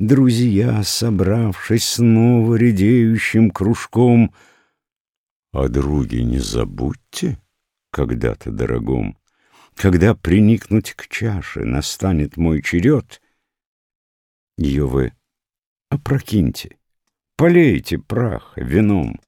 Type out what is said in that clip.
Друзья, собравшись снова редеющим кружком, О друге не забудьте когда-то дорогом, Когда приникнуть к чаше настанет мой черед, Ее вы опрокиньте, полейте прах вином.